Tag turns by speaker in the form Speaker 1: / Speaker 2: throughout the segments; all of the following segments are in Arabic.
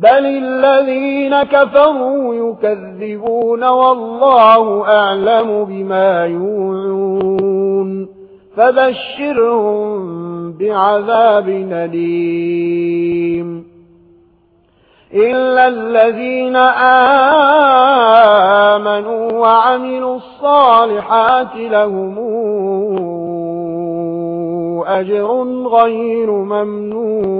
Speaker 1: بل الذين كفروا يكذبون والله أعلم بما يوعون فبشرهم بعذاب نديم إلا الذين آمنوا وعملوا الصالحات لهم أجر غير ممنون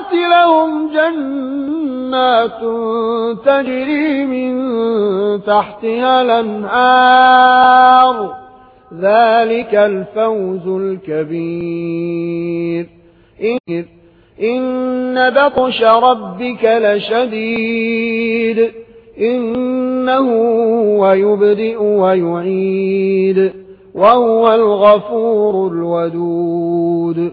Speaker 1: وعدت لهم جنات تجري من تحتها الانهار ذلك الفوز الكبير إن بطش ربك لشديد إنه هُوَ يُبْدِئُ ويعيد وهو الغفور الودود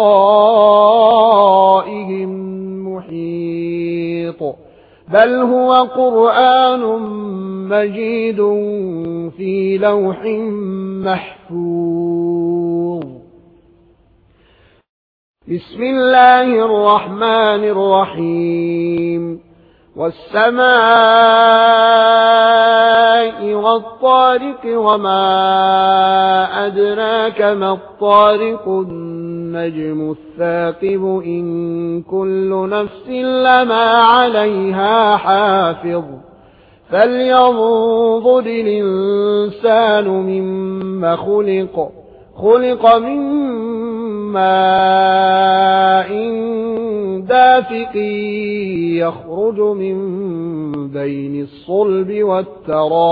Speaker 1: بل هو قرآن مجيد في لوح محفوظ. بسم الله الرحمن الرحيم. والسماء والطارق وما أدراك ما الطارق النجم الثاقب إن كل نفس لما عليها حافظ فلينظر الإنسان مما خلق خلق مما إن دافق يخرج من بين الصلب والترائب.